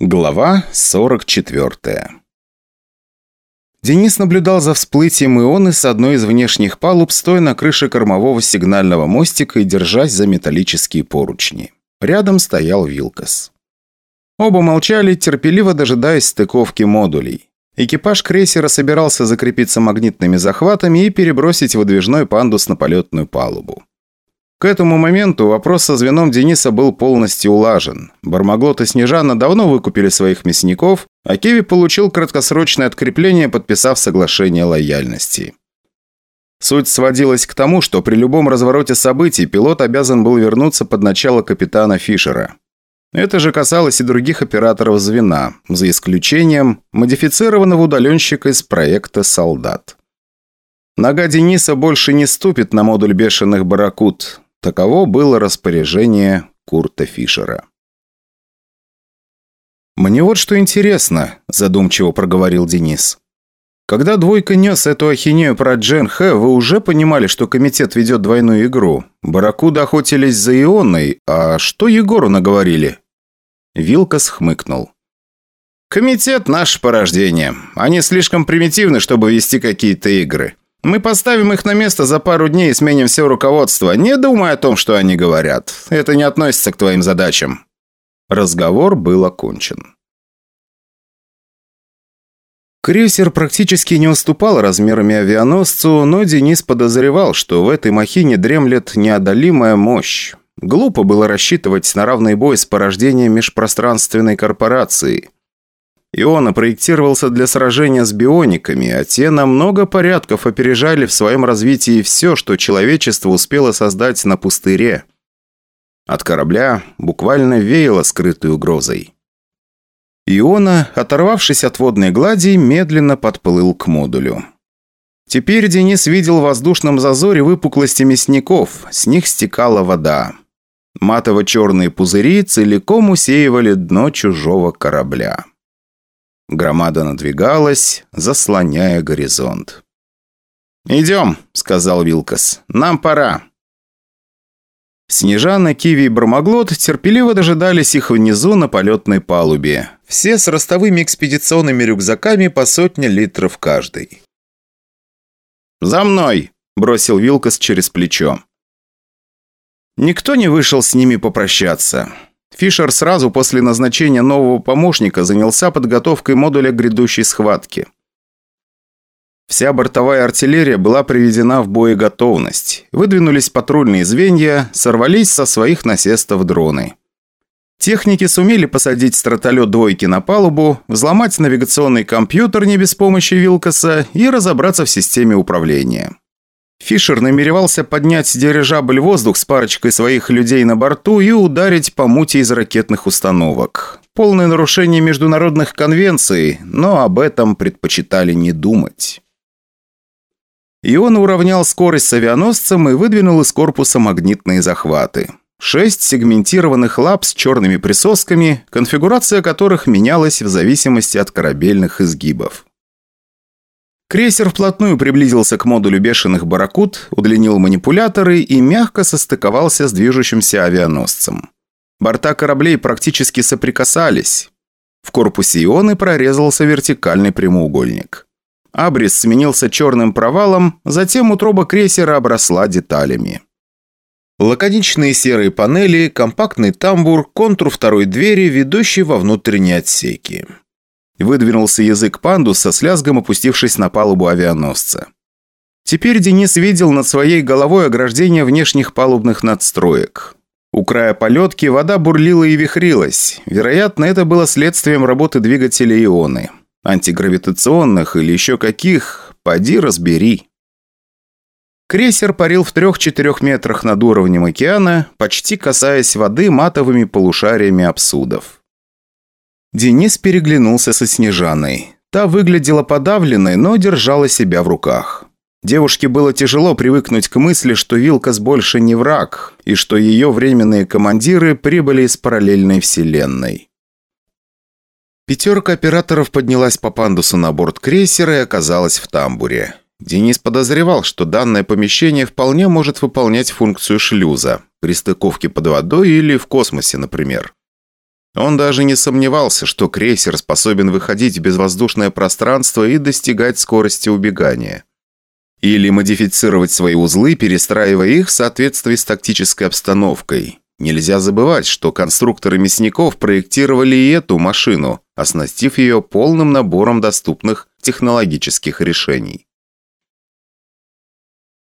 Глава 44 Денис наблюдал за всплытием Ионы с одной из внешних палуб, стоя на крыше кормового сигнального мостика и держась за металлические поручни. Рядом стоял Вилкас. Оба молчали, терпеливо дожидаясь стыковки модулей. Экипаж крейсера собирался закрепиться магнитными захватами и перебросить выдвижной пандус на полетную палубу. К этому моменту вопрос со звеном Дениса был полностью улажен. Бармаглот и Снежана давно выкупили своих мясников, а Киви получил краткосрочное открепление, подписав соглашение лояльности. Суть сводилась к тому, что при любом развороте событий пилот обязан был вернуться под начало капитана Фишера. Это же касалось и других операторов звена, за исключением модифицированного удаленщика из проекта «Солдат». Нога Дениса больше не ступит на модуль бешеных барракуд. Таково было распоряжение Курта Фишера. «Мне вот что интересно», – задумчиво проговорил Денис. «Когда Двойка нес эту ахинею про Джен Хэ, вы уже понимали, что комитет ведет двойную игру. Барракуда охотились за Ионой, а что Егору наговорили?» Вилкас хмыкнул. «Комитет – наше порождение. Они слишком примитивны, чтобы вести какие-то игры. Мы поставим их на место за пару дней и сменим все руководство, не думая о том, что они говорят. Это не относится к твоим задачам». Разговор был окончен. Крейсер практически не уступал размерами авианосцу, но Денис подозревал, что в этой махине дремлет неодолимая мощь. Глупо было рассчитывать на равный бой с порождением межпространственной корпорации – Иона проектировался для сражения с биониками, а те на много порядков опережали в своем развитии все, что человечество успело создать на пустыре. От корабля буквально веяло скрытой угрозой. Иона, оторвавшись от водной глади, медленно подплыл к модулю. Теперь Денис видел в воздушном зазоре выпуклости мясников, с них стекала вода. Матово-черные пузыри целиком усеивали дно чужого корабля. Громада надвигалась, заслоняя горизонт. «Идем», — сказал Вилкас. «Нам пора». Снежана, Киви и Бармаглот терпеливо дожидались их внизу на полетной палубе. Все с ростовыми экспедиционными рюкзаками по сотне литров каждый. «За мной!» – бросил Вилкас через плечо. Никто не вышел с ними попрощаться. Фишер сразу после назначения нового помощника занялся подготовкой модуля грядущей схватки. Вся бортовая артиллерия была приведена в боеготовность. Выдвинулись патрульные звенья, сорвались со своих насестов дроны. Техники сумели посадить стратолет двойки на палубу, взломать навигационный компьютер не без помощи Вилкоса и разобраться в системе управления. Фишер намеревался поднять дирижабль воздух с парочкой своих людей на борту и ударить по мути из ракетных установок. Полное нарушение международных конвенций, но об этом предпочитали не думать. И он уравнял скорость с авианосцем и выдвинул из корпуса магнитные захваты. Шесть сегментированных лап с черными присосками, конфигурация которых менялась в зависимости от корабельных изгибов. Крейсер вплотную приблизился к модулю бешеных барракуд, удлинил манипуляторы и мягко состыковался с движущимся авианосцем. Борта кораблей практически соприкасались. В корпусе Ионы прорезался вертикальный прямоугольник. Абрис сменился черным провалом, затем утроба крейсера обросла деталями. Лаконичные серые панели, компактный тамбур, контур второй двери, ведущий во внутренние отсеки. Выдвинулся язык пандуса с лязгом опустившись на палубу авианосца. Теперь Денис видел над своей головой ограждение внешних палубных надстроек. У края полетки вода бурлила и вихрилась. Вероятно, это было следствием работы двигателя ионы. Антигравитационных или еще каких, поди разбери. Крейсер парил в трех-четырех метрах над уровнем океана, почти касаясь воды матовыми полушариями обсудов. Денис переглянулся со Снежаной. Та выглядела подавленной, но держала себя в руках. Девушке было тяжело привыкнуть к мысли, что Вилкас больше не враг, и что ее временные командиры прибыли из параллельной вселенной. Пятерка операторов поднялась по пандусу на борт крейсера и оказалась в тамбуре. Денис подозревал, что данное помещение вполне может выполнять функцию шлюза, при стыковке под водой или в космосе, например. Он даже не сомневался, что крейсер способен выходить в безвоздушное пространство и достигать скорости убегания. Или модифицировать свои узлы, перестраивая их в соответствии с тактической обстановкой. Нельзя забывать, что конструкторы мясников проектировали и эту машину, оснастив ее полным набором доступных технологических решений.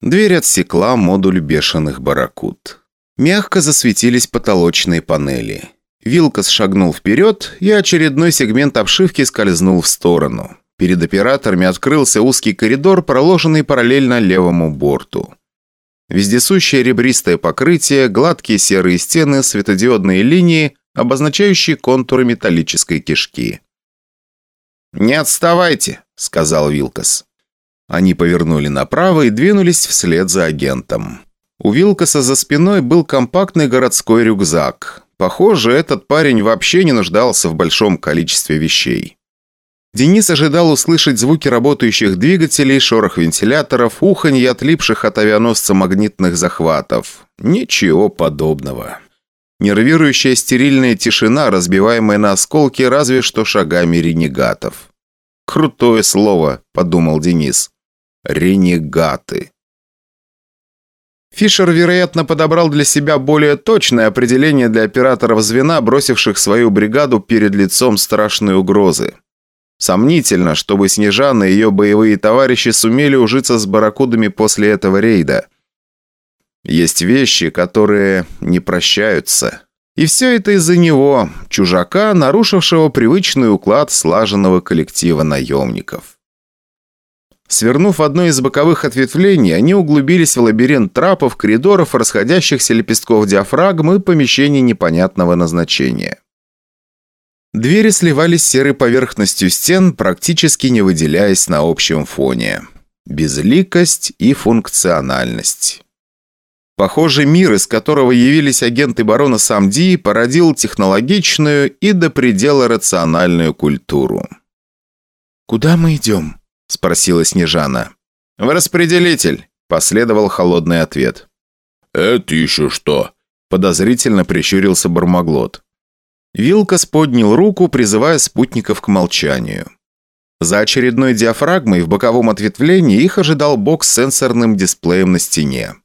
Дверь отсекла модуль бешеных барракуд. Мягко засветились потолочные панели. Вилкас шагнул вперед, и очередной сегмент обшивки скользнул в сторону. Перед операторами открылся узкий коридор, проложенный параллельно левому борту. Вездесущее ребристое покрытие, гладкие серые стены, светодиодные линии, обозначающие контуры металлической кишки. «Не отставайте», — сказал Вилкас. Они повернули направо и двинулись вслед за агентом. У Вилкаса за спиной был компактный городской рюкзак. Похоже, этот парень вообще не нуждался в большом количестве вещей. Денис ожидал услышать звуки работающих двигателей, шорох вентиляторов, уханье отлипших от авианосца магнитных захватов. Ничего подобного. Нервирующая стерильная тишина, разбиваемая на осколки разве что шагами ренегатов. «Крутое слово», — подумал Денис. «Ренегаты». Фишер, вероятно, подобрал для себя более точное определение для операторов звена, бросивших свою бригаду перед лицом страшной угрозы. Сомнительно, чтобы Снежана и ее боевые товарищи сумели ужиться с барракудами после этого рейда. Есть вещи, которые не прощаются. И все это из-за него, чужака, нарушившего привычный уклад слаженного коллектива наемников. Свернув одно из боковых ответвлений, они углубились в лабиринт трапов, коридоров, расходящихся лепестков диафрагмы и помещений непонятного назначения. Двери сливались с серой поверхностью стен, практически не выделяясь на общем фоне. Безликость и функциональность. Похоже, мир, из которого явились агенты барона Самди, породил технологичную и до предела рациональную культуру. «Куда мы идем?» – спросила Снежана. «В распределитель», – последовал холодный ответ. «Это еще что?» – подозрительно прищурился Бармаглот. Вилкас поднял руку, призывая спутников к молчанию. За очередной диафрагмой в боковом ответвлении их ожидал бокс с сенсорным дисплеем на стене.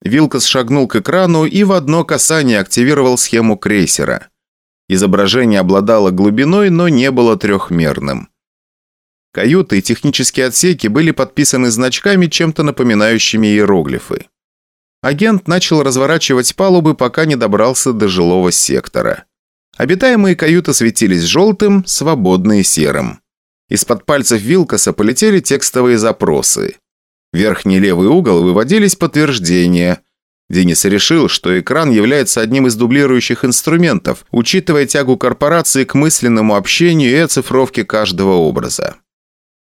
Вилкас шагнул к экрану и в одно касание активировал схему крейсера. Изображение обладало глубиной, но не было трехмерным. Каюты и технические отсеки были подписаны значками, чем-то напоминающими иероглифы. Агент начал разворачивать палубы, пока не добрался до жилого сектора. Обитаемые каюты светились желтым, свободные серым. Из-под пальцев Вилкаса полетели текстовые запросы. В верхний левый угол выводились подтверждения. Денис решил, что экран является одним из дублирующих инструментов, учитывая тягу корпорации к мысленному общению и оцифровке каждого образа.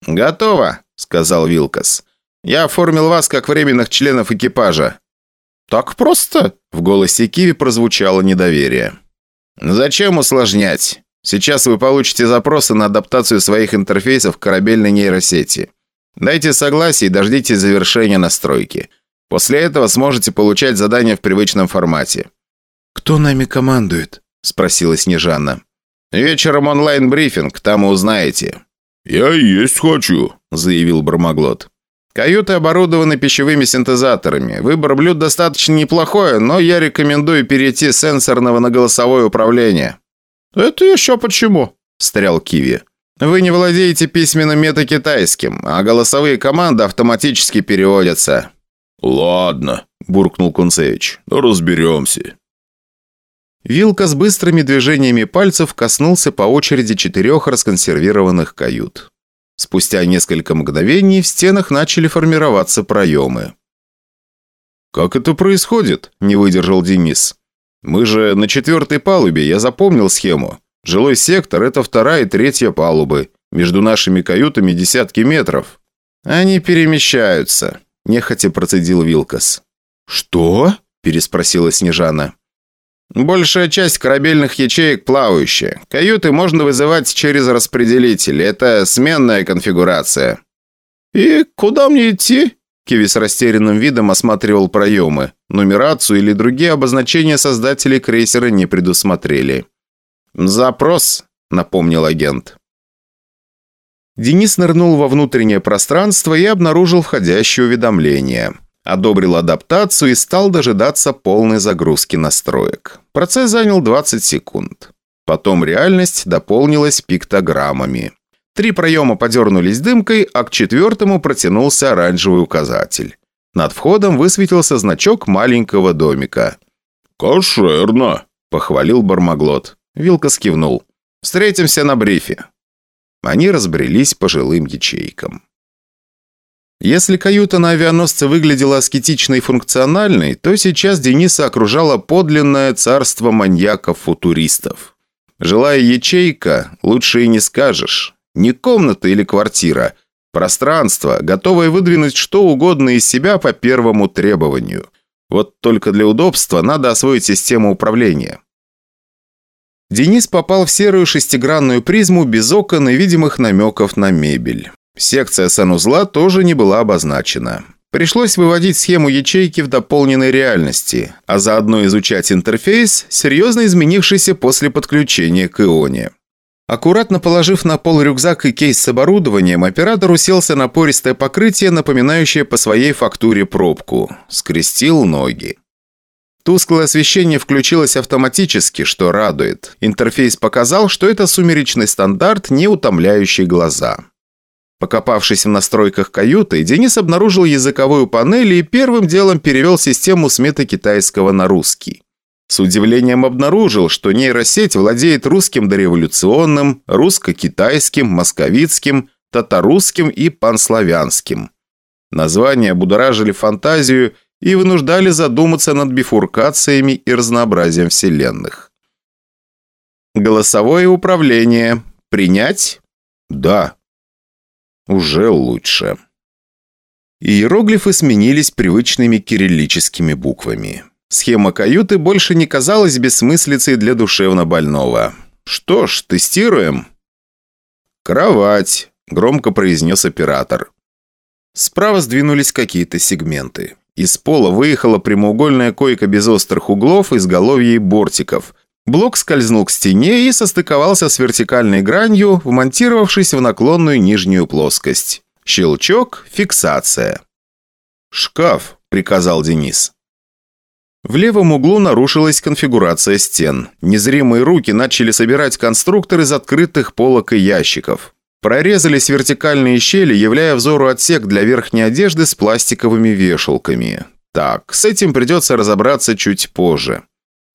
«Готово», — сказал Вилкас. «Я оформил вас как временных членов экипажа». «Так просто?» — в голосе Киви прозвучало недоверие. «Зачем усложнять? Сейчас вы получите запросы на адаптацию своих интерфейсов к корабельной нейросети. Дайте согласие и дождитесь завершения настройки. После этого сможете получать задания в привычном формате». «Кто нами командует?» – спросила Снежана. «Вечером онлайн-брифинг, там и узнаете». «Я есть хочу», – заявил Бармаглот. Каюты оборудованы пищевыми синтезаторами. Выбор блюд достаточно неплохой, но я рекомендую перейти с сенсорного на голосовое управление». «Это еще почему?» – встрял Киви. «Вы не владеете письменным метакитайским, а голосовые команды автоматически переводятся». «Ладно», – буркнул Кунцевич, – разберемся». Вилка с быстрыми движениями пальцев коснулся по очереди четырех расконсервированных кают. Спустя несколько мгновений в стенах начали формироваться проемы. «Как это происходит?» – не выдержал Денис. «Мы же на четвертой палубе, я запомнил схему. Жилой сектор – это вторая и третья палубы. Между нашими каютами десятки метров. Они перемещаются», – нехотя процедил Вилкас. «Что?» – переспросила Снежана. Большая часть корабельных ячеек плавающая. Каюты можно вызывать через распределитель. Это сменная конфигурация. «И куда мне идти?» Киви с растерянным видом осматривал проемы. Нумерацию или другие обозначения создатели крейсера не предусмотрели. «Запрос», — напомнил агент. Денис нырнул во внутреннее пространство и обнаружил входящее уведомление. Одобрил адаптацию и стал дожидаться полной загрузки настроек. Процесс занял 20 секунд. Потом реальность дополнилась пиктограммами. Три проема подернулись дымкой, а к четвертому протянулся оранжевый указатель. Над входом высветился значок маленького домика. «Кошерно», – похвалил Бармаглот. Вилка скивнул. «Встретимся на брифе». Они разбрелись по жилым ячейкам. Если каюта на авианосце выглядела аскетичной и функциональной, то сейчас Дениса окружало подлинное царство маньяков-футуристов. Жилая ячейка, лучше и не скажешь. Не комната или квартира. Пространство, готовое выдвинуть что угодно из себя по первому требованию. Вот только для удобства надо освоить систему управления. Денис попал в серую шестигранную призму без окон и видимых намеков на мебель. Секция санузла тоже не была обозначена. Пришлось выводить схему ячейки в дополненной реальности, а заодно изучать интерфейс, серьезно изменившийся после подключения к Ионе. Аккуратно положив на пол рюкзак и кейс с оборудованием, оператор уселся на пористое покрытие, напоминающее по своей фактуре пробку. Скрестил ноги. Тусклое освещение включилось автоматически, что радует. Интерфейс показал, что это сумеречный стандарт, не утомляющий глаза. Покопавшись в настройках каюты, Денис обнаружил языковую панель и первым делом перевел систему с метакитайского на русский. С удивлением обнаружил, что нейросеть владеет русским дореволюционным, русско-китайским, московицким, татарусским и панславянским. Названия будоражили фантазию – и вынуждали задуматься над бифуркациями и разнообразием вселенных. Голосовое управление. Принять? Да. Уже лучше. Иероглифы сменились привычными кириллическими буквами. Схема каюты больше не казалась бессмыслицей для душевно больного. Что ж, тестируем. «Кровать», – громко произнес оператор. Справа сдвинулись какие-то сегменты. Из пола выехала прямоугольная койка без острых углов, изголовья и бортиков. Блок скользнул к стене и состыковался с вертикальной гранью, вмонтировавшись в наклонную нижнюю плоскость. Щелчок, фиксация. «Шкаф», — приказал Денис. В левом углу нарушилась конфигурация стен. Незримые руки начали собирать конструктор из открытых полок и ящиков. Прорезались вертикальные щели, являя взору отсек для верхней одежды с пластиковыми вешалками. Так, с этим придется разобраться чуть позже.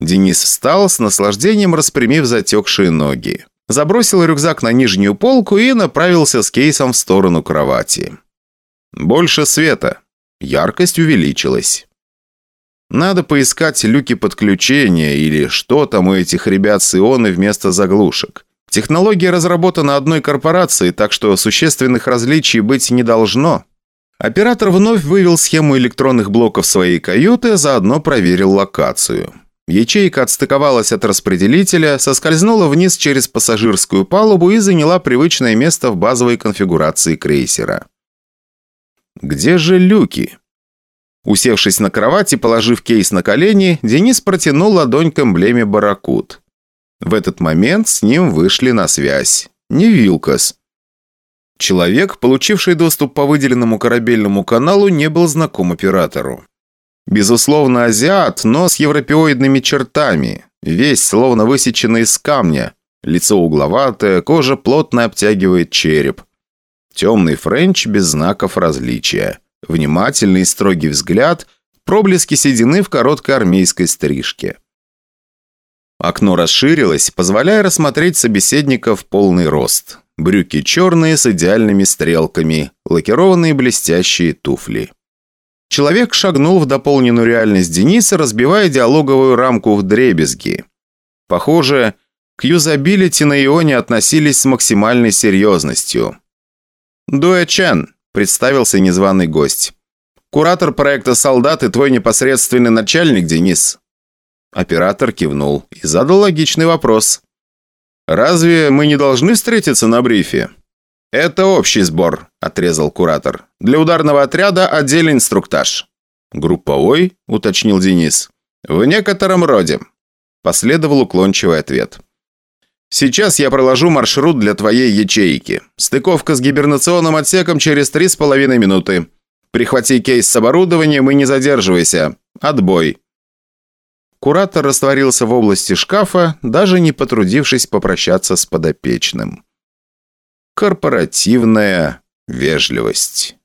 Денис встал, с наслаждением распрямив затекшие ноги. Забросил рюкзак на нижнюю полку и направился с кейсом в сторону кровати. Больше света. Яркость увеличилась. Надо поискать люки подключения или что там у этих ребят с ионы вместо заглушек. Технология разработана одной корпорацией, так что существенных различий быть не должно. Оператор вновь вывел схему электронных блоков своей каюты, заодно проверил локацию. Ячейка отстыковалась от распределителя, соскользнула вниз через пассажирскую палубу и заняла привычное место в базовой конфигурации крейсера. Где же люки? Усевшись на кровати, положив кейс на колени, Денис протянул ладонь к эмблеме «Барракуд». В этот момент с ним вышли на связь. Не Вилкас. Человек, получивший доступ по выделенному корабельному каналу, не был знаком оператору. Безусловно, азиат, но с европеоидными чертами. Весь словно высеченный из камня. Лицо угловатое, кожа плотно обтягивает череп. Темный френч без знаков различия. Внимательный и строгий взгляд, проблески седины в короткой армейской стрижке. Окно расширилось, позволяя рассмотреть собеседника в полный рост. Брюки черные с идеальными стрелками, лакированные блестящие туфли. Человек шагнул в дополненную реальность Дениса, разбивая диалоговую рамку в дребезги. Похоже, к юзабилити на Ионе относились с максимальной серьезностью. «Дуэ Чен», – представился незваный гость. «Куратор проекта «Солдат» и твой непосредственный начальник, Денис. Оператор кивнул и задал логичный вопрос. «Разве мы не должны встретиться на брифе?» «Это общий сбор», – отрезал куратор. «Для ударного отряда отдельный инструктаж». «Групповой?» – уточнил Денис. «В некотором роде», – последовал уклончивый ответ. Сейчас я проложу маршрут для твоей ячейки. Стыковка с гибернационным отсеком через три с половиной минуты. Прихвати кейс с оборудованием и не задерживайся. Отбой». Куратор растворился в области шкафа, даже не потрудившись попрощаться с подопечным. Корпоративная вежливость.